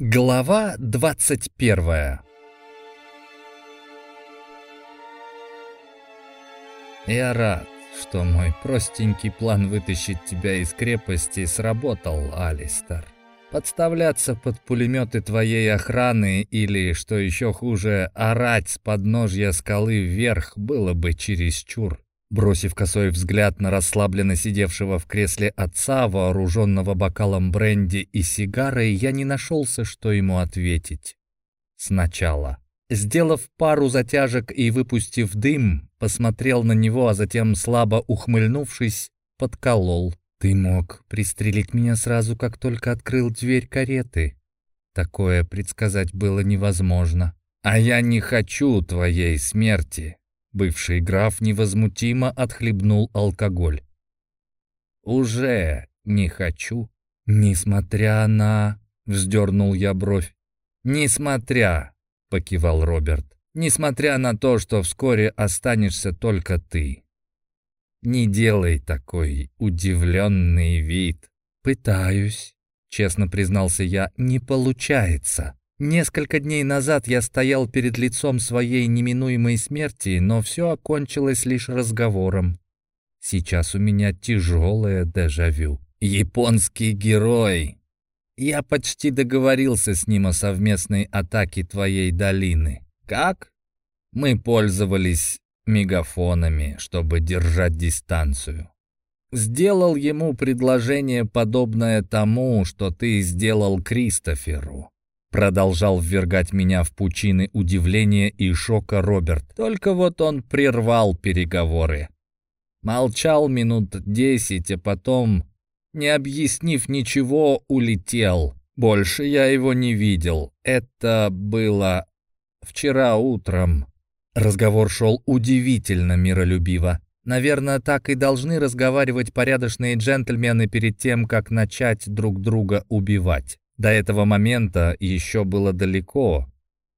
Глава 21 Я рад, что мой простенький план вытащить тебя из крепости сработал, Алистер. Подставляться под пулеметы твоей охраны или, что еще хуже, орать с подножья скалы вверх было бы чересчур. Бросив косой взгляд на расслабленно сидевшего в кресле отца, вооруженного бокалом бренди и сигарой, я не нашелся, что ему ответить. Сначала. Сделав пару затяжек и выпустив дым, посмотрел на него, а затем, слабо ухмыльнувшись, подколол. «Ты мог пристрелить меня сразу, как только открыл дверь кареты. Такое предсказать было невозможно. А я не хочу твоей смерти», Бывший граф невозмутимо отхлебнул алкоголь. «Уже не хочу, несмотря на...» — вздернул я бровь. «Несмотря...» — покивал Роберт. «Несмотря на то, что вскоре останешься только ты. Не делай такой удивленный вид». «Пытаюсь», — честно признался я, — «не получается». Несколько дней назад я стоял перед лицом своей неминуемой смерти, но все окончилось лишь разговором. Сейчас у меня тяжелое дежавю. Японский герой. Я почти договорился с ним о совместной атаке твоей долины. Как? Мы пользовались мегафонами, чтобы держать дистанцию. Сделал ему предложение, подобное тому, что ты сделал Кристоферу. Продолжал ввергать меня в пучины удивления и шока Роберт. Только вот он прервал переговоры. Молчал минут десять, а потом, не объяснив ничего, улетел. Больше я его не видел. Это было вчера утром. Разговор шел удивительно миролюбиво. Наверное, так и должны разговаривать порядочные джентльмены перед тем, как начать друг друга убивать. До этого момента еще было далеко.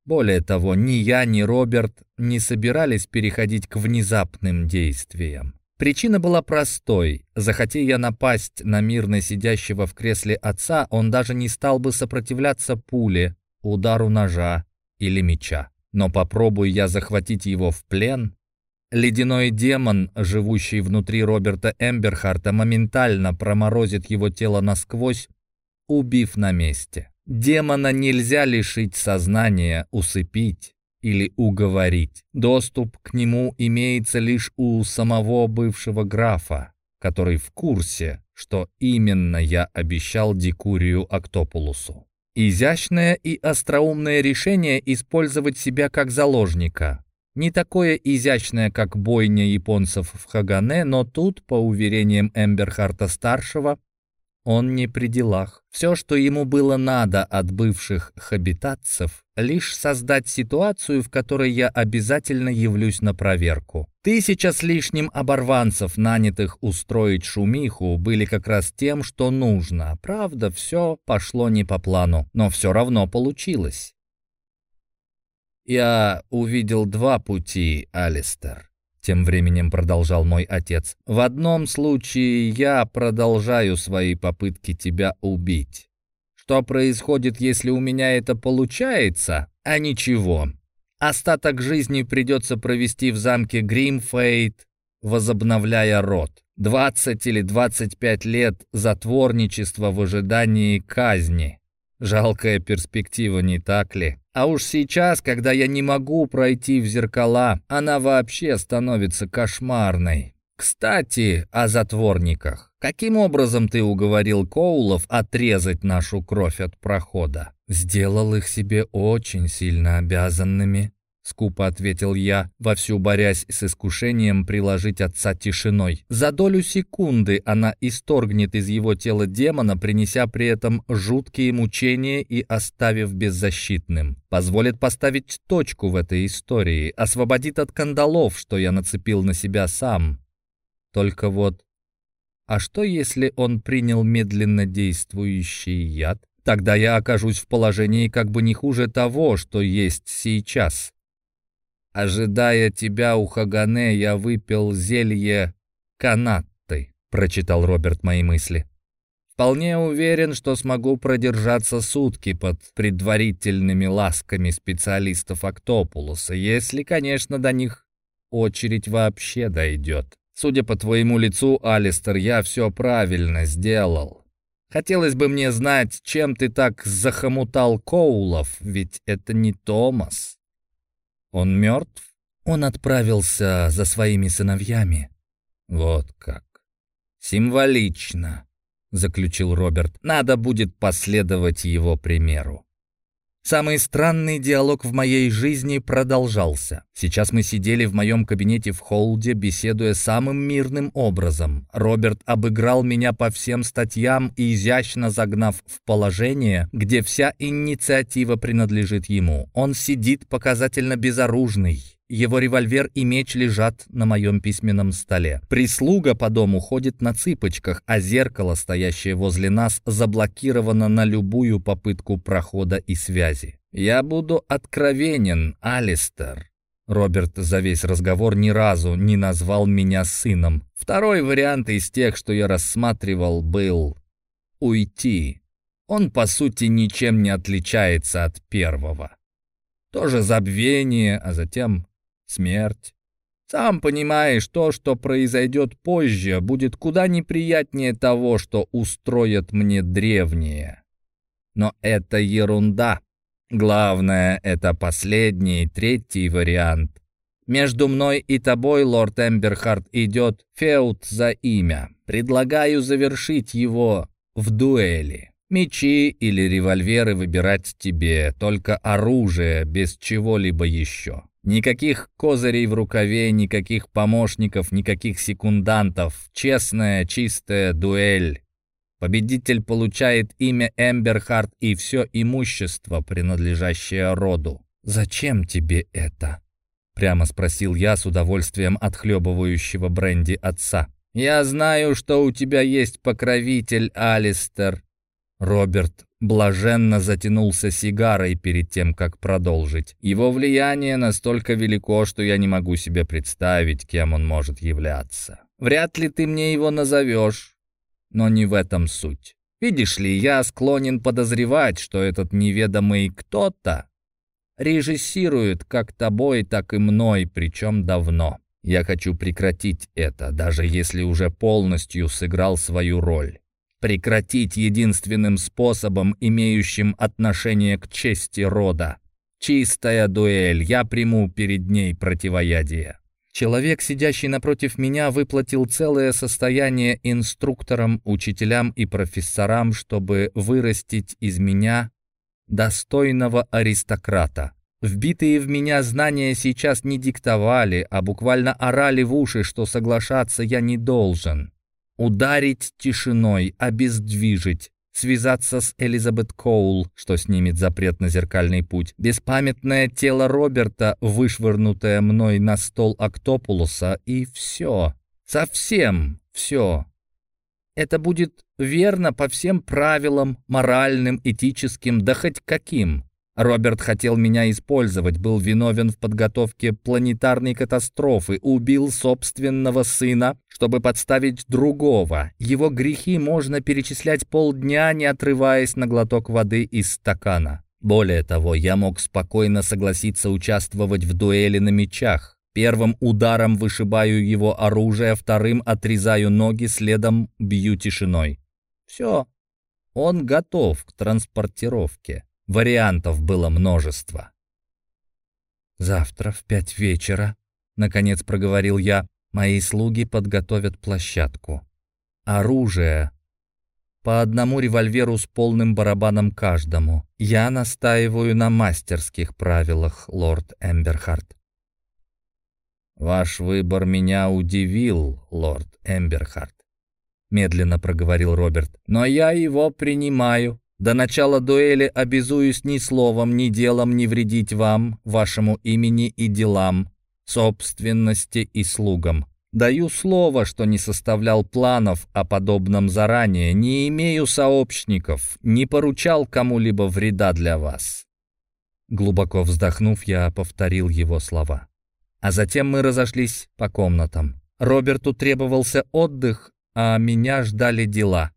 Более того, ни я, ни Роберт не собирались переходить к внезапным действиям. Причина была простой. Захотя я напасть на мирно сидящего в кресле отца, он даже не стал бы сопротивляться пуле, удару ножа или меча. Но попробуй я захватить его в плен, ледяной демон, живущий внутри Роберта Эмберхарта, моментально проморозит его тело насквозь, убив на месте. Демона нельзя лишить сознания, усыпить или уговорить. Доступ к нему имеется лишь у самого бывшего графа, который в курсе, что именно я обещал Дикурию Октопулусу. Изящное и остроумное решение использовать себя как заложника. Не такое изящное, как бойня японцев в Хагане, но тут, по уверениям Эмберхарта-старшего, он не при делах. Все, что ему было надо от бывших хабитатцев, лишь создать ситуацию, в которой я обязательно явлюсь на проверку. Тысяча с лишним оборванцев, нанятых устроить шумиху, были как раз тем, что нужно. Правда, все пошло не по плану, но все равно получилось. Я увидел два пути, Алистер. Тем временем продолжал мой отец. «В одном случае я продолжаю свои попытки тебя убить. Что происходит, если у меня это получается? А ничего. Остаток жизни придется провести в замке Гримфейт, возобновляя род. 20 или 25 лет затворничества в ожидании казни. Жалкая перспектива, не так ли? А уж сейчас, когда я не могу пройти в зеркала, она вообще становится кошмарной. Кстати, о затворниках. Каким образом ты уговорил Коулов отрезать нашу кровь от прохода? Сделал их себе очень сильно обязанными. Скупо ответил я, вовсю борясь с искушением приложить отца тишиной. За долю секунды она исторгнет из его тела демона, принеся при этом жуткие мучения и оставив беззащитным. Позволит поставить точку в этой истории, освободит от кандалов, что я нацепил на себя сам. Только вот... А что, если он принял медленно действующий яд? Тогда я окажусь в положении как бы не хуже того, что есть сейчас. «Ожидая тебя у Хагане, я выпил зелье канатты», — прочитал Роберт мои мысли. Вполне уверен, что смогу продержаться сутки под предварительными ласками специалистов Октопулуса, если, конечно, до них очередь вообще дойдет. Судя по твоему лицу, Алистер, я все правильно сделал. Хотелось бы мне знать, чем ты так захомутал Коулов, ведь это не Томас. Он мертв? Он отправился за своими сыновьями. Вот как. Символично. — заключил Роберт. «Надо будет последовать его примеру». Самый странный диалог в моей жизни продолжался. Сейчас мы сидели в моем кабинете в холде, беседуя самым мирным образом. Роберт обыграл меня по всем статьям и изящно загнав в положение, где вся инициатива принадлежит ему. Он сидит показательно безоружный. Его револьвер и меч лежат на моем письменном столе. Прислуга по дому ходит на цыпочках, а зеркало, стоящее возле нас, заблокировано на любую попытку прохода и связи. «Я буду откровенен, Алистер». Роберт за весь разговор ни разу не назвал меня сыном. Второй вариант из тех, что я рассматривал, был «уйти». Он, по сути, ничем не отличается от первого. Тоже забвение, а затем смерть. Сам понимаешь, то, что произойдет позже, будет куда неприятнее того, что устроят мне древние. Но это ерунда. Главное, это последний, третий вариант. Между мной и тобой, лорд Эмберхард, идет феут за имя. Предлагаю завершить его в дуэли. Мечи или револьверы выбирать тебе, только оружие, без чего-либо еще. Никаких козырей в рукаве, никаких помощников, никаких секундантов. Честная, чистая дуэль. Победитель получает имя Эмберхард и все имущество, принадлежащее роду. «Зачем тебе это?» — прямо спросил я с удовольствием отхлебывающего бренди отца. «Я знаю, что у тебя есть покровитель, Алистер». Роберт блаженно затянулся сигарой перед тем, как продолжить. Его влияние настолько велико, что я не могу себе представить, кем он может являться. Вряд ли ты мне его назовешь, но не в этом суть. Видишь ли, я склонен подозревать, что этот неведомый кто-то режиссирует как тобой, так и мной, причем давно. Я хочу прекратить это, даже если уже полностью сыграл свою роль прекратить единственным способом, имеющим отношение к чести рода. Чистая дуэль, я приму перед ней противоядие. Человек, сидящий напротив меня, выплатил целое состояние инструкторам, учителям и профессорам, чтобы вырастить из меня достойного аристократа. Вбитые в меня знания сейчас не диктовали, а буквально орали в уши, что соглашаться я не должен. Ударить тишиной, обездвижить, связаться с Элизабет Коул, что снимет запрет на зеркальный путь. Беспамятное тело Роберта, вышвырнутое мной на стол Октопулуса, и все. Совсем все. Это будет верно по всем правилам, моральным, этическим, да хоть каким. Роберт хотел меня использовать, был виновен в подготовке планетарной катастрофы, убил собственного сына, чтобы подставить другого. Его грехи можно перечислять полдня, не отрываясь на глоток воды из стакана. Более того, я мог спокойно согласиться участвовать в дуэли на мечах. Первым ударом вышибаю его оружие, вторым отрезаю ноги, следом бью тишиной. Все, он готов к транспортировке. Вариантов было множество. «Завтра в пять вечера», — наконец проговорил я, — «мои слуги подготовят площадку. Оружие. По одному револьверу с полным барабаном каждому. Я настаиваю на мастерских правилах, лорд Эмберхарт». «Ваш выбор меня удивил, лорд Эмберхарт», — медленно проговорил Роберт. «Но я его принимаю. До начала дуэли обязуюсь ни словом, ни делом не вредить вам, вашему имени и делам, собственности и слугам. Даю слово, что не составлял планов о подобном заранее, не имею сообщников, не поручал кому-либо вреда для вас». Глубоко вздохнув, я повторил его слова. А затем мы разошлись по комнатам. Роберту требовался отдых, а меня ждали дела.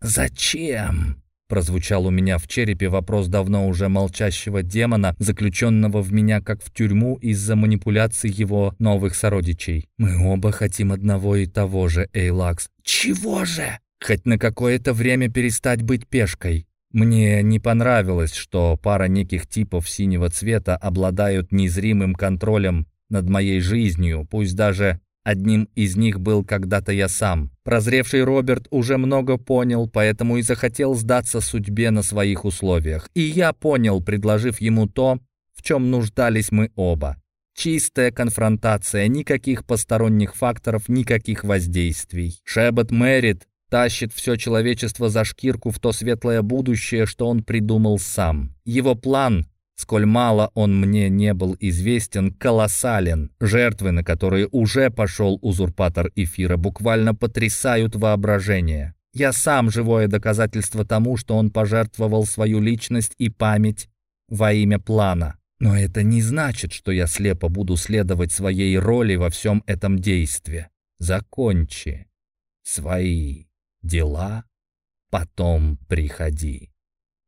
«Зачем?» Прозвучал у меня в черепе вопрос давно уже молчащего демона, заключенного в меня как в тюрьму из-за манипуляций его новых сородичей. «Мы оба хотим одного и того же, Эйлакс». «Чего же?» «Хоть на какое-то время перестать быть пешкой». Мне не понравилось, что пара неких типов синего цвета обладают незримым контролем над моей жизнью, пусть даже Одним из них был когда-то я сам. Прозревший Роберт уже много понял, поэтому и захотел сдаться судьбе на своих условиях. И я понял, предложив ему то, в чем нуждались мы оба. Чистая конфронтация, никаких посторонних факторов, никаких воздействий. Шебет Мэрит тащит все человечество за шкирку в то светлое будущее, что он придумал сам. Его план Сколь мало он мне не был известен, колоссален. Жертвы, на которые уже пошел узурпатор эфира, буквально потрясают воображение. Я сам живое доказательство тому, что он пожертвовал свою личность и память во имя плана. Но это не значит, что я слепо буду следовать своей роли во всем этом действии. Закончи свои дела, потом приходи.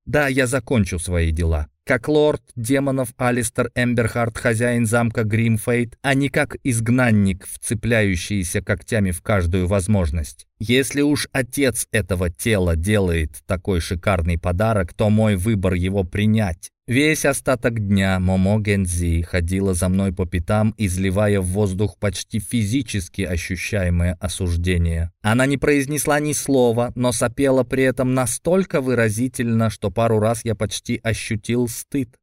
Да, я закончу свои дела как лорд демонов Алистер Эмберхарт, хозяин замка Гримфейт, а не как изгнанник, вцепляющийся когтями в каждую возможность. Если уж отец этого тела делает такой шикарный подарок, то мой выбор его принять. Весь остаток дня Момо Гензи ходила за мной по пятам, изливая в воздух почти физически ощущаемое осуждение. Она не произнесла ни слова, но сопела при этом настолько выразительно, что пару раз я почти ощутил стыд.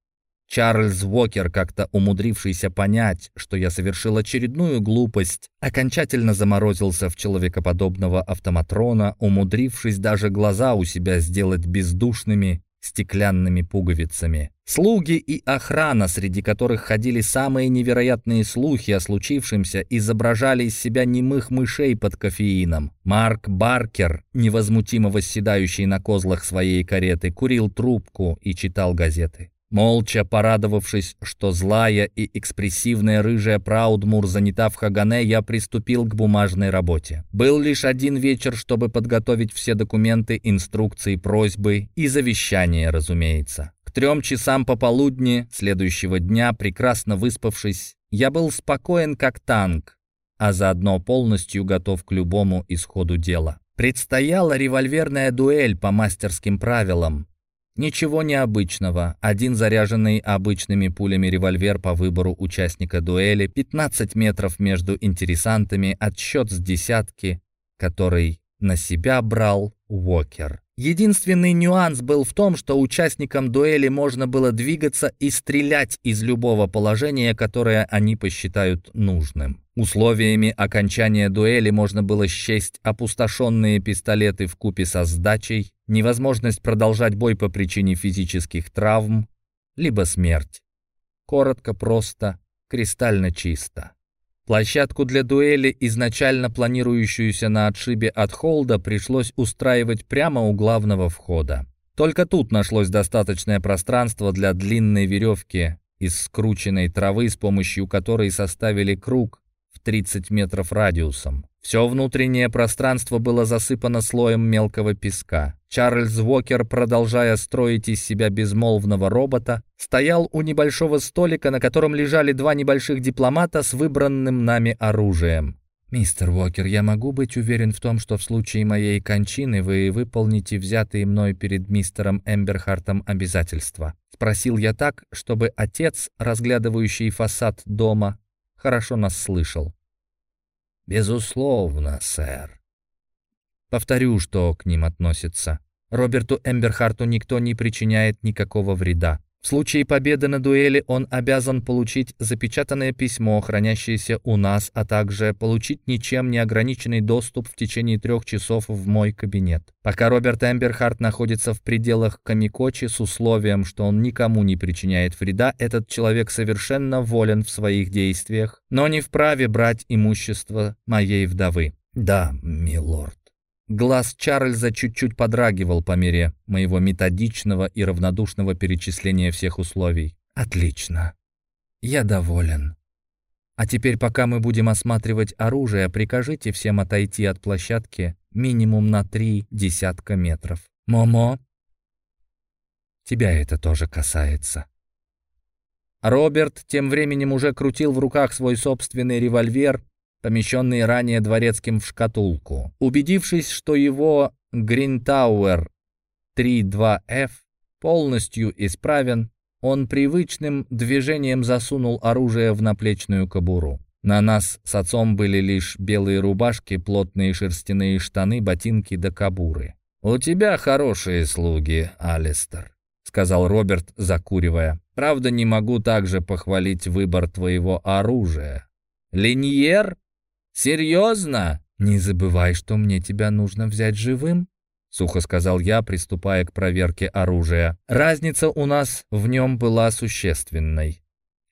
Чарльз Уокер, как-то умудрившийся понять, что я совершил очередную глупость, окончательно заморозился в человекоподобного автоматрона, умудрившись даже глаза у себя сделать бездушными стеклянными пуговицами. Слуги и охрана, среди которых ходили самые невероятные слухи о случившемся, изображали из себя немых мышей под кофеином. Марк Баркер, невозмутимо восседающий на козлах своей кареты, курил трубку и читал газеты. Молча порадовавшись, что злая и экспрессивная рыжая Праудмур занята в Хагане, я приступил к бумажной работе. Был лишь один вечер, чтобы подготовить все документы, инструкции, просьбы и завещания, разумеется. К трем часам пополудни следующего дня, прекрасно выспавшись, я был спокоен как танк, а заодно полностью готов к любому исходу дела. Предстояла револьверная дуэль по мастерским правилам, Ничего необычного. Один заряженный обычными пулями револьвер по выбору участника дуэли, 15 метров между интересантами, отсчет с десятки, который на себя брал Уокер. Единственный нюанс был в том, что участникам дуэли можно было двигаться и стрелять из любого положения, которое они посчитают нужным. Условиями окончания дуэли можно было счесть опустошенные пистолеты в купе со сдачей, невозможность продолжать бой по причине физических травм, либо смерть. Коротко, просто, кристально чисто. Площадку для дуэли, изначально планирующуюся на отшибе от холда, пришлось устраивать прямо у главного входа. Только тут нашлось достаточное пространство для длинной веревки из скрученной травы, с помощью которой составили круг 30 метров радиусом. Все внутреннее пространство было засыпано слоем мелкого песка. Чарльз Уокер, продолжая строить из себя безмолвного робота, стоял у небольшого столика, на котором лежали два небольших дипломата с выбранным нами оружием. «Мистер Уокер, я могу быть уверен в том, что в случае моей кончины вы выполните взятые мной перед мистером Эмберхартом обязательства?» Спросил я так, чтобы отец, разглядывающий фасад дома, хорошо нас слышал. «Безусловно, сэр». Повторю, что к ним относится. Роберту Эмберхарту никто не причиняет никакого вреда. В случае победы на дуэли он обязан получить запечатанное письмо, хранящееся у нас, а также получить ничем не ограниченный доступ в течение трех часов в мой кабинет. Пока Роберт Эмберхарт находится в пределах Камикочи с условием, что он никому не причиняет вреда, этот человек совершенно волен в своих действиях, но не вправе брать имущество моей вдовы. Да, милорд. Глаз Чарльза чуть-чуть подрагивал по мере моего методичного и равнодушного перечисления всех условий. «Отлично. Я доволен. А теперь, пока мы будем осматривать оружие, прикажите всем отойти от площадки минимум на три десятка метров. Момо, тебя это тоже касается. Роберт тем временем уже крутил в руках свой собственный револьвер, помещенный ранее дворецким в шкатулку. Убедившись, что его Гринтауэр 32F полностью исправен, он привычным движением засунул оружие в наплечную кобуру. На нас с отцом были лишь белые рубашки, плотные шерстяные штаны, ботинки да кобуры. «У тебя хорошие слуги, Алистер», — сказал Роберт, закуривая. «Правда, не могу также похвалить выбор твоего оружия». «Линьер? Серьезно?» «Не забывай, что мне тебя нужно взять живым», — сухо сказал я, приступая к проверке оружия. Разница у нас в нем была существенной.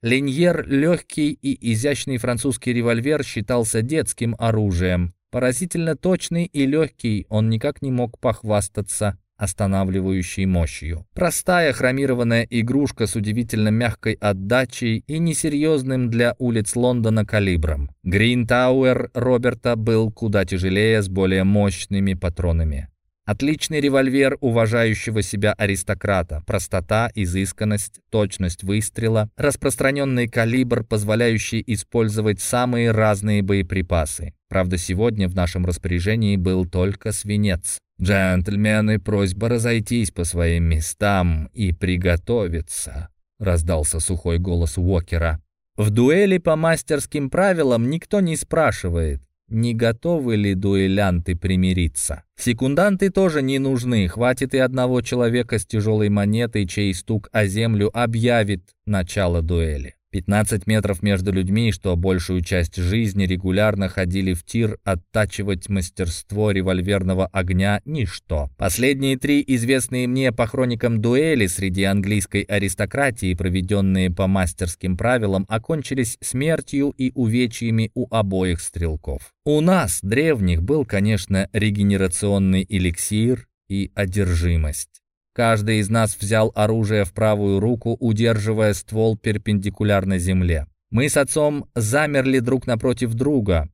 Леньер, легкий и изящный французский револьвер, считался детским оружием. Поразительно точный и легкий, он никак не мог похвастаться останавливающей мощью. Простая хромированная игрушка с удивительно мягкой отдачей и несерьезным для улиц Лондона калибром. Грин Тауэр Роберта был куда тяжелее с более мощными патронами. Отличный револьвер уважающего себя аристократа, простота, изысканность, точность выстрела, распространенный калибр, позволяющий использовать самые разные боеприпасы. Правда, сегодня в нашем распоряжении был только свинец. «Джентльмены, просьба разойтись по своим местам и приготовиться», — раздался сухой голос Уокера. В дуэли по мастерским правилам никто не спрашивает, не готовы ли дуэлянты примириться. Секунданты тоже не нужны, хватит и одного человека с тяжелой монетой, чей стук о землю объявит начало дуэли. 15 метров между людьми, что большую часть жизни регулярно ходили в тир оттачивать мастерство револьверного огня – ничто. Последние три известные мне по хроникам дуэли среди английской аристократии, проведенные по мастерским правилам, окончились смертью и увечьями у обоих стрелков. У нас, древних, был, конечно, регенерационный эликсир и одержимость. Каждый из нас взял оружие в правую руку, удерживая ствол перпендикулярно земле. Мы с отцом замерли друг напротив друга,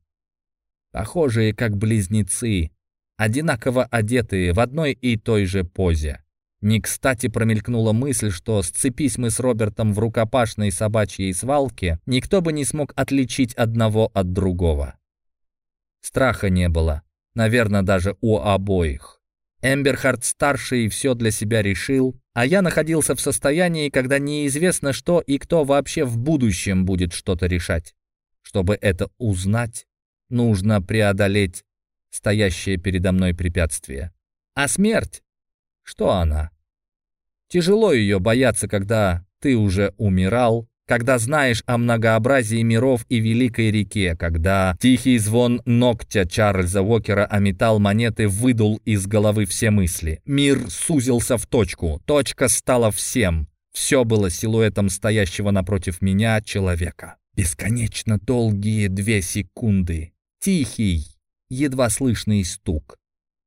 похожие как близнецы, одинаково одетые в одной и той же позе. Не кстати промелькнула мысль, что сцепись мы с Робертом в рукопашной собачьей свалке, никто бы не смог отличить одного от другого. Страха не было, наверное, даже у обоих. Эмберхард-старший все для себя решил, а я находился в состоянии, когда неизвестно, что и кто вообще в будущем будет что-то решать. Чтобы это узнать, нужно преодолеть стоящее передо мной препятствие. А смерть? Что она? Тяжело ее бояться, когда ты уже умирал, когда знаешь о многообразии миров и великой реке, когда тихий звон ногтя Чарльза Уокера о металл монеты выдул из головы все мысли. Мир сузился в точку, точка стала всем. Все было силуэтом стоящего напротив меня человека. Бесконечно долгие две секунды. Тихий, едва слышный стук.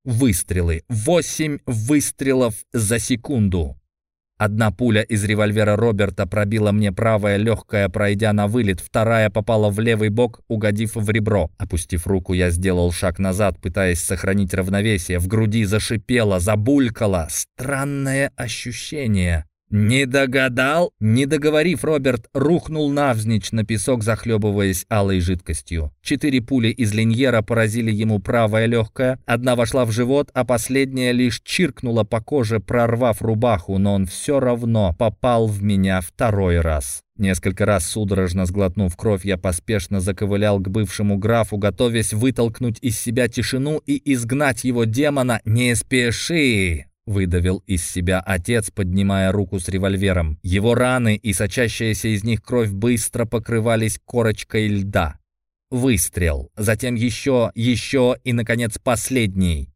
Выстрелы. Восемь выстрелов за секунду. Одна пуля из револьвера Роберта пробила мне правое легкое, пройдя на вылет, вторая попала в левый бок, угодив в ребро. Опустив руку, я сделал шаг назад, пытаясь сохранить равновесие. В груди зашипело, забулькало. Странное ощущение. «Не догадал?» Не договорив, Роберт рухнул навзничь на песок, захлебываясь алой жидкостью. Четыре пули из линьера поразили ему правое легкое, одна вошла в живот, а последняя лишь чиркнула по коже, прорвав рубаху, но он все равно попал в меня второй раз. Несколько раз судорожно сглотнув кровь, я поспешно заковылял к бывшему графу, готовясь вытолкнуть из себя тишину и изгнать его демона. «Не спеши!» Выдавил из себя отец, поднимая руку с револьвером. Его раны и сочащаяся из них кровь быстро покрывались корочкой льда. Выстрел, затем еще, еще и, наконец, последний.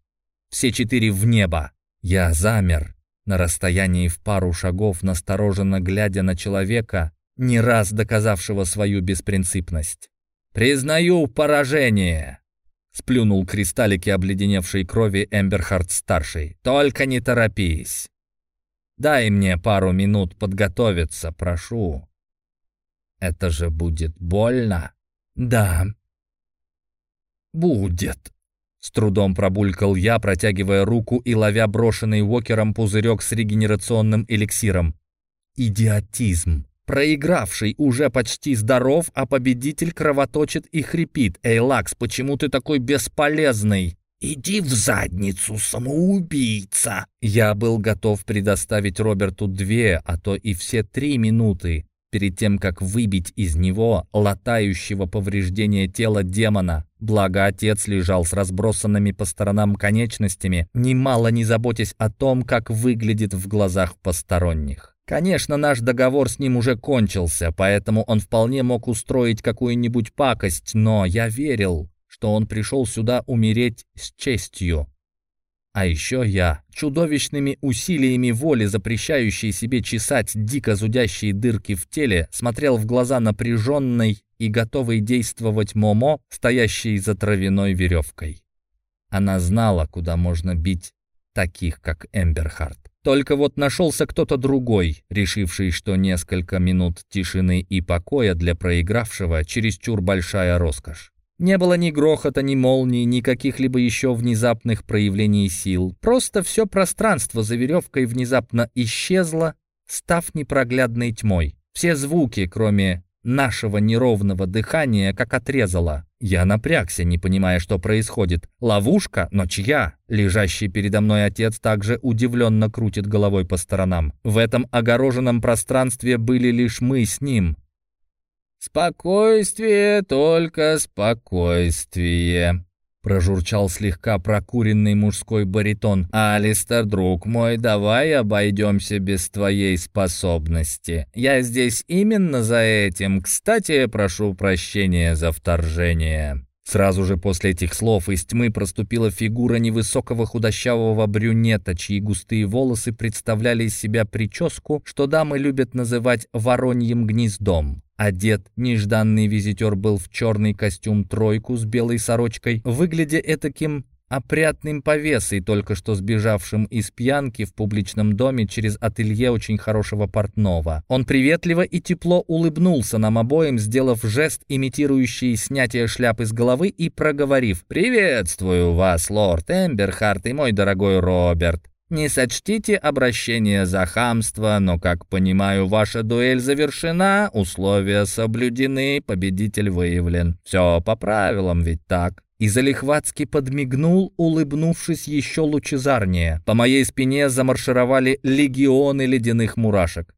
Все четыре в небо. Я замер на расстоянии в пару шагов, настороженно глядя на человека, не раз доказавшего свою беспринципность. «Признаю поражение!» Сплюнул кристаллики обледеневшей крови Эмберхард-старший. «Только не торопись. Дай мне пару минут подготовиться, прошу. Это же будет больно?» «Да, будет», С трудом пробулькал я, протягивая руку и ловя брошенный Уокером пузырек с регенерационным эликсиром. Идиотизм. Проигравший уже почти здоров, а победитель кровоточит и хрипит. «Эй, Лакс, почему ты такой бесполезный?» «Иди в задницу, самоубийца!» Я был готов предоставить Роберту две, а то и все три минуты, перед тем, как выбить из него латающего повреждения тела демона. Благо, отец лежал с разбросанными по сторонам конечностями, немало не заботясь о том, как выглядит в глазах посторонних. Конечно, наш договор с ним уже кончился, поэтому он вполне мог устроить какую-нибудь пакость, но я верил, что он пришел сюда умереть с честью. А еще я, чудовищными усилиями воли, запрещающей себе чесать дико зудящие дырки в теле, смотрел в глаза напряженной и готовой действовать Момо, стоящей за травяной веревкой. Она знала, куда можно бить таких, как Эмберхарт. Только вот нашелся кто-то другой, решивший, что несколько минут тишины и покоя для проигравшего чересчур большая роскошь. Не было ни грохота, ни молний, ни каких-либо еще внезапных проявлений сил. Просто все пространство за веревкой внезапно исчезло, став непроглядной тьмой. Все звуки, кроме нашего неровного дыхания, как отрезало. Я напрягся, не понимая, что происходит. Ловушка? Но чья? Лежащий передо мной отец также удивленно крутит головой по сторонам. В этом огороженном пространстве были лишь мы с ним. «Спокойствие, только спокойствие», — прожурчал слегка прокуренный мужской баритон. «Алистер, друг мой, давай обойдемся без твоей способности. Я здесь именно за этим. Кстати, прошу прощения за вторжение». Сразу же после этих слов из тьмы проступила фигура невысокого худощавого брюнета, чьи густые волосы представляли из себя прическу, что дамы любят называть «вороньим гнездом». Одет нежданный визитер был в черный костюм-тройку с белой сорочкой, выглядя этаким опрятным повесой, только что сбежавшим из пьянки в публичном доме через ателье очень хорошего портного. Он приветливо и тепло улыбнулся нам обоим, сделав жест, имитирующий снятие шляпы с головы и проговорив «Приветствую вас, лорд Эмберхарт и мой дорогой Роберт. Не сочтите обращение за хамство, но, как понимаю, ваша дуэль завершена, условия соблюдены, победитель выявлен. Все по правилам, ведь так?» И залихватски подмигнул, улыбнувшись еще лучезарнее. По моей спине замаршировали легионы ледяных мурашек.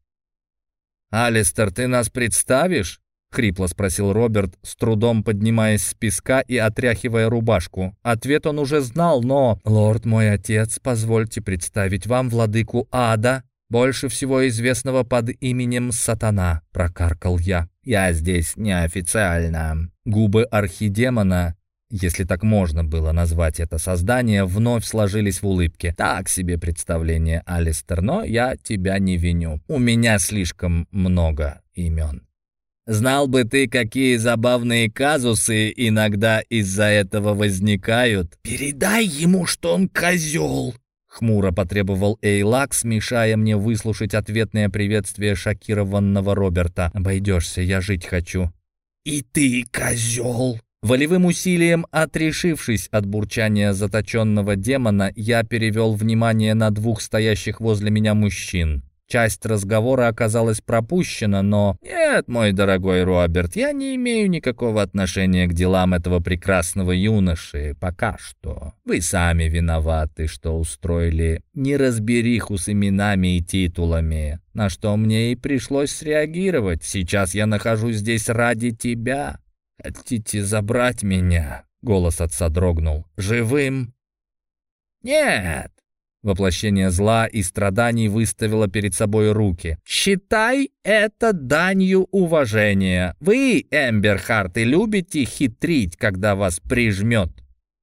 «Алистер, ты нас представишь?» — хрипло спросил Роберт, с трудом поднимаясь с песка и отряхивая рубашку. Ответ он уже знал, но... «Лорд мой отец, позвольте представить вам владыку ада, больше всего известного под именем Сатана», — прокаркал я. «Я здесь неофициально». Губы архидемона если так можно было назвать это создание, вновь сложились в улыбке. Так себе представление, Алистер, но я тебя не виню. У меня слишком много имен. Знал бы ты, какие забавные казусы иногда из-за этого возникают. Передай ему, что он козел!» Хмуро потребовал Эйлак, смешая мне выслушать ответное приветствие шокированного Роберта. «Обойдешься, я жить хочу». «И ты козел!» Волевым усилием, отрешившись от бурчания заточенного демона, я перевел внимание на двух стоящих возле меня мужчин. Часть разговора оказалась пропущена, но... «Нет, мой дорогой Роберт, я не имею никакого отношения к делам этого прекрасного юноши, пока что. Вы сами виноваты, что устроили неразбериху с именами и титулами, на что мне и пришлось среагировать. Сейчас я нахожусь здесь ради тебя. Хотите забрать меня?» Голос отца дрогнул. «Живым?» «Нет, Воплощение зла и страданий выставило перед собой руки. «Считай это данью уважения. Вы, Эмберхарты, любите хитрить, когда вас прижмет,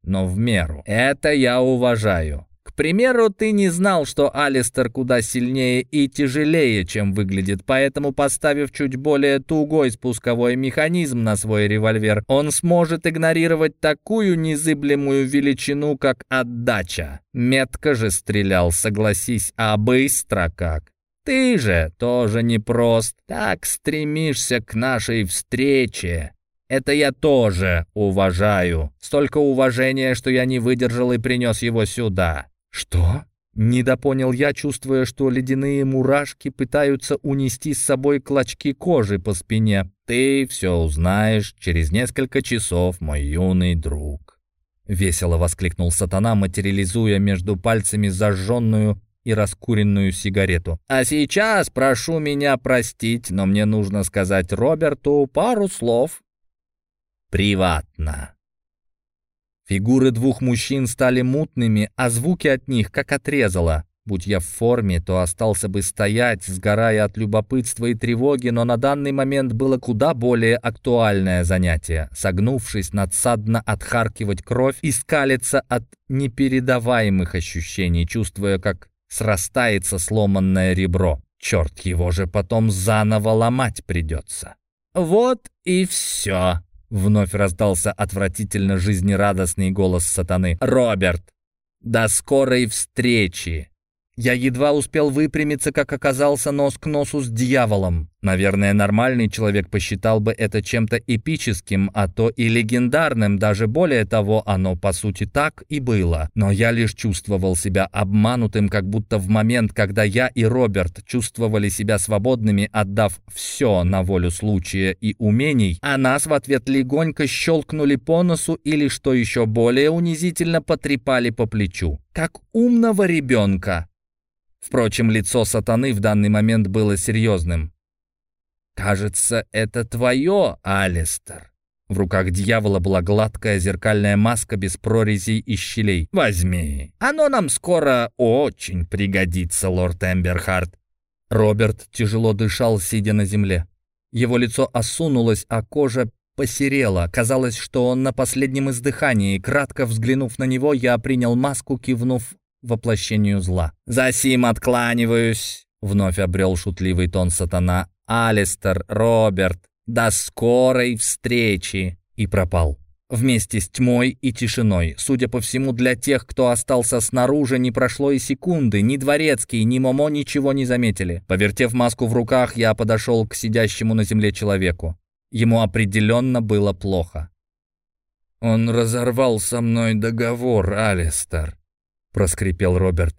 но в меру. Это я уважаю. Примеру, ты не знал, что Алистер куда сильнее и тяжелее, чем выглядит, поэтому, поставив чуть более тугой спусковой механизм на свой револьвер, он сможет игнорировать такую незыблемую величину, как отдача. Метко же стрелял, согласись, а быстро как. Ты же тоже непрост, так стремишься к нашей встрече. Это я тоже уважаю. Столько уважения, что я не выдержал и принес его сюда». «Что?» Недопонял я, чувствуя, что ледяные мурашки пытаются унести с собой клочки кожи по спине. «Ты все узнаешь через несколько часов, мой юный друг». Весело воскликнул сатана, материализуя между пальцами зажженную и раскуренную сигарету. «А сейчас прошу меня простить, но мне нужно сказать Роберту пару слов. Приватно». Фигуры двух мужчин стали мутными, а звуки от них как отрезало. Будь я в форме, то остался бы стоять, сгорая от любопытства и тревоги, но на данный момент было куда более актуальное занятие. Согнувшись, надсадно отхаркивать кровь и скалиться от непередаваемых ощущений, чувствуя, как срастается сломанное ребро. Черт его же потом заново ломать придется. Вот и все. Вновь раздался отвратительно жизнерадостный голос сатаны. «Роберт, до скорой встречи!» Я едва успел выпрямиться, как оказался нос к носу с дьяволом. Наверное, нормальный человек посчитал бы это чем-то эпическим, а то и легендарным, даже более того, оно по сути так и было. Но я лишь чувствовал себя обманутым, как будто в момент, когда я и Роберт чувствовали себя свободными, отдав все на волю случая и умений, а нас в ответ легонько щелкнули по носу или, что еще более унизительно, потрепали по плечу. Как умного ребенка. Впрочем, лицо сатаны в данный момент было серьезным. «Кажется, это твое, Алистер». В руках дьявола была гладкая зеркальная маска без прорезей и щелей. «Возьми. Оно нам скоро очень пригодится, лорд Эмберхарт». Роберт тяжело дышал, сидя на земле. Его лицо осунулось, а кожа посерела. Казалось, что он на последнем издыхании. Кратко взглянув на него, я принял маску, кивнув воплощению зла. «За сим откланиваюсь!» — вновь обрел шутливый тон сатана. «Алистер, Роберт, до скорой встречи!» И пропал. Вместе с тьмой и тишиной. Судя по всему, для тех, кто остался снаружи, не прошло и секунды. Ни Дворецкий, ни Момо ничего не заметили. Повертев маску в руках, я подошел к сидящему на земле человеку. Ему определенно было плохо. «Он разорвал со мной договор, Алистер», проскрипел Роберт.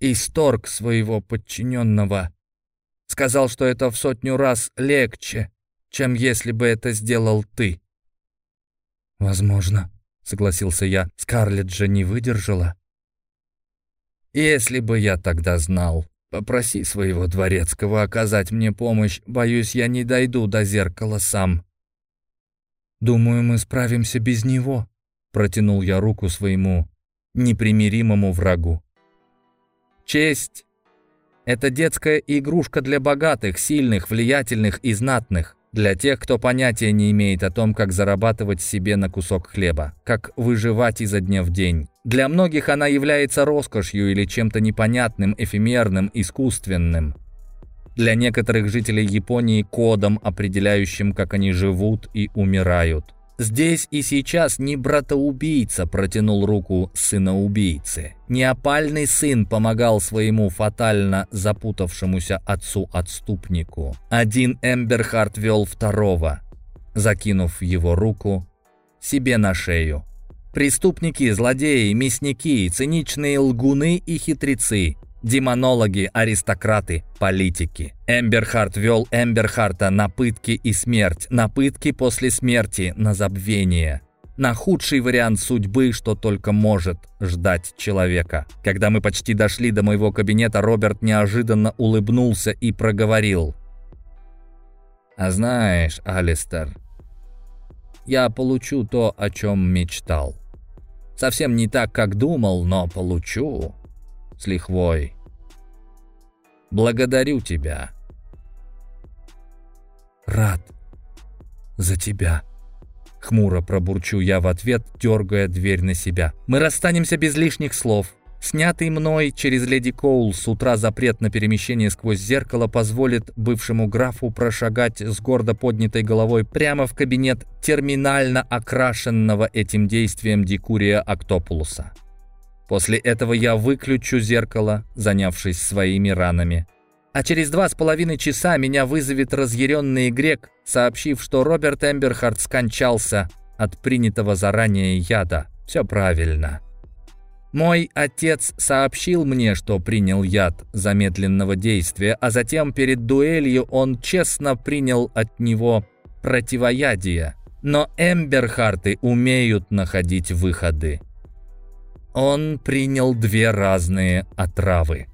«Исторг своего подчиненного. Сказал, что это в сотню раз легче, чем если бы это сделал ты». «Возможно», — согласился я. «Скарлетт же не выдержала». «Если бы я тогда знал. Попроси своего дворецкого оказать мне помощь. Боюсь, я не дойду до зеркала сам». «Думаю, мы справимся без него», — протянул я руку своему непримиримому врагу. Честь — это детская игрушка для богатых, сильных, влиятельных и знатных, для тех, кто понятия не имеет о том, как зарабатывать себе на кусок хлеба, как выживать изо дня в день. Для многих она является роскошью или чем-то непонятным, эфемерным, искусственным. Для некоторых жителей Японии – кодом, определяющим, как они живут и умирают. Здесь и сейчас не братоубийца протянул руку сына-убийцы. Не опальный сын помогал своему фатально запутавшемуся отцу-отступнику. Один Эмберхарт вел второго, закинув его руку себе на шею. Преступники, злодеи, мясники, циничные лгуны и хитрецы – Демонологи, аристократы, политики. Эмберхарт вел Эмберхарта на пытки и смерть, на пытки после смерти, на забвение. На худший вариант судьбы, что только может ждать человека. Когда мы почти дошли до моего кабинета, Роберт неожиданно улыбнулся и проговорил. «А знаешь, Алистер, я получу то, о чем мечтал. Совсем не так, как думал, но получу с лихвой. Благодарю тебя. Рад за тебя. Хмуро пробурчу я в ответ, дергая дверь на себя. Мы расстанемся без лишних слов. Снятый мной через леди Коул с утра запрет на перемещение сквозь зеркало позволит бывшему графу прошагать с гордо поднятой головой прямо в кабинет терминально окрашенного этим действием Дикурия Октопулуса. После этого я выключу зеркало, занявшись своими ранами. А через два с половиной часа меня вызовет разъяренный грек, сообщив, что Роберт Эмберхард скончался от принятого заранее яда. Все правильно. Мой отец сообщил мне, что принял яд замедленного действия, а затем перед дуэлью он честно принял от него противоядие. Но Эмберхарты умеют находить выходы. Он принял две разные отравы.